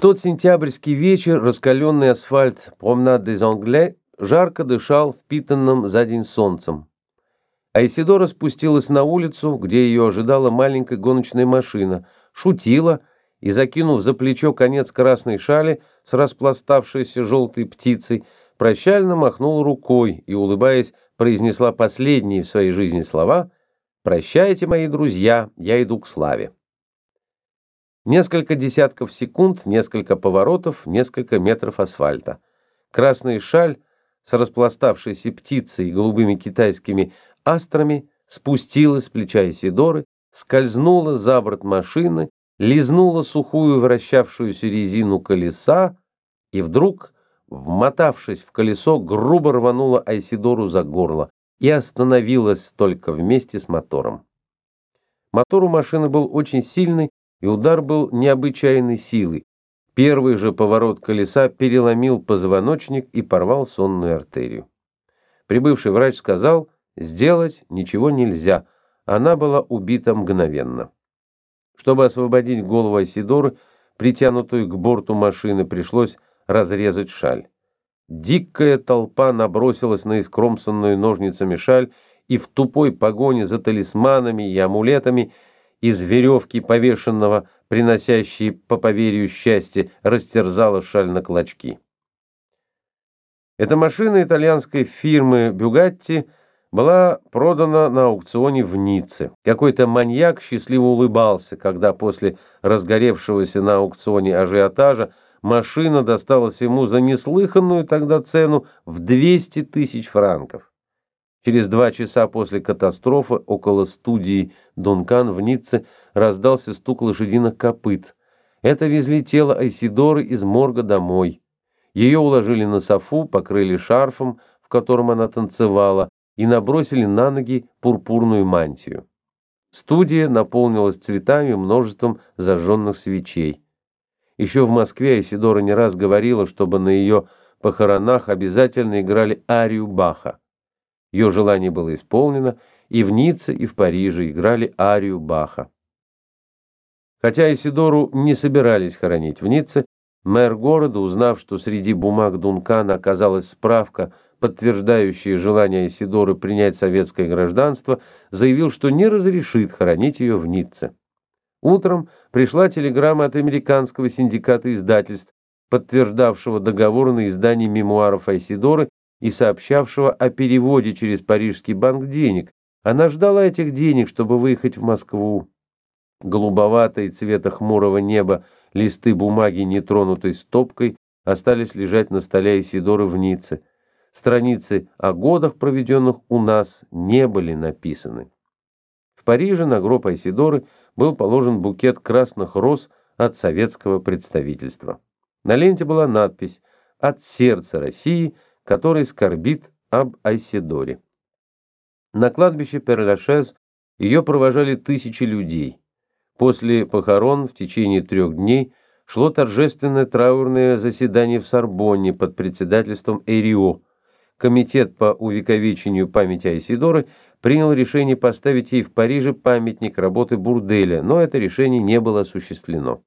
тот сентябрьский вечер раскаленный асфальт Promenade des Anglais жарко дышал впитанным за день солнцем. Айсидора спустилась на улицу, где ее ожидала маленькая гоночная машина, шутила и, закинув за плечо конец красной шали с распластавшейся желтой птицей, прощально махнула рукой и, улыбаясь, произнесла последние в своей жизни слова «Прощайте, мои друзья, я иду к славе». Несколько десятков секунд, несколько поворотов, несколько метров асфальта. Красная шаль с распластавшейся птицей и голубыми китайскими астрами спустилась с плеча Исидоры, скользнула за борт машины, лизнула сухую вращавшуюся резину колеса и вдруг, вмотавшись в колесо, грубо рванула Айсидору за горло и остановилась только вместе с мотором. Мотор у машины был очень сильный, и удар был необычайной силы. Первый же поворот колеса переломил позвоночник и порвал сонную артерию. Прибывший врач сказал, сделать ничего нельзя, она была убита мгновенно. Чтобы освободить голову Айсидоры, притянутую к борту машины, пришлось разрезать шаль. Дикая толпа набросилась на искромсанную ножницами шаль и в тупой погоне за талисманами и амулетами из веревки повешенного, приносящей по поверью счастье, растерзала шаль на клочки. Эта машина итальянской фирмы «Бюгатти» была продана на аукционе в Ницце. Какой-то маньяк счастливо улыбался, когда после разгоревшегося на аукционе ажиотажа машина досталась ему за неслыханную тогда цену в 200 тысяч франков. Через два часа после катастрофы около студии Дункан в Ницце раздался стук лошадиных копыт. Это везли тело Айсидоры из морга домой. Ее уложили на софу, покрыли шарфом, в котором она танцевала, и набросили на ноги пурпурную мантию. Студия наполнилась цветами множеством зажженных свечей. Еще в Москве Айсидора не раз говорила, чтобы на ее похоронах обязательно играли арию Баха. Ее желание было исполнено, и в Ницце, и в Париже играли арию Баха. Хотя Исидору не собирались хоронить в Ницце, мэр города, узнав, что среди бумаг Дункана оказалась справка, подтверждающая желание Исидоры принять советское гражданство, заявил, что не разрешит хоронить ее в Ницце. Утром пришла телеграмма от американского синдиката издательств, подтверждавшего договор на издание мемуаров Айсидоры и сообщавшего о переводе через Парижский банк денег. Она ждала этих денег, чтобы выехать в Москву. Голубоватые цвета хмурого неба листы бумаги, нетронутой стопкой, остались лежать на столе Исидоры в Ницце. Страницы о годах, проведенных у нас, не были написаны. В Париже на гроб Айсидоры был положен букет красных роз от советского представительства. На ленте была надпись «От сердца России», который скорбит об Айседоре. На кладбище Перлашез ее провожали тысячи людей. После похорон в течение трех дней шло торжественное траурное заседание в Сорбонне под председательством Эрио. Комитет по увековечению памяти Айсидоры принял решение поставить ей в Париже памятник работы Бурделя, но это решение не было осуществлено.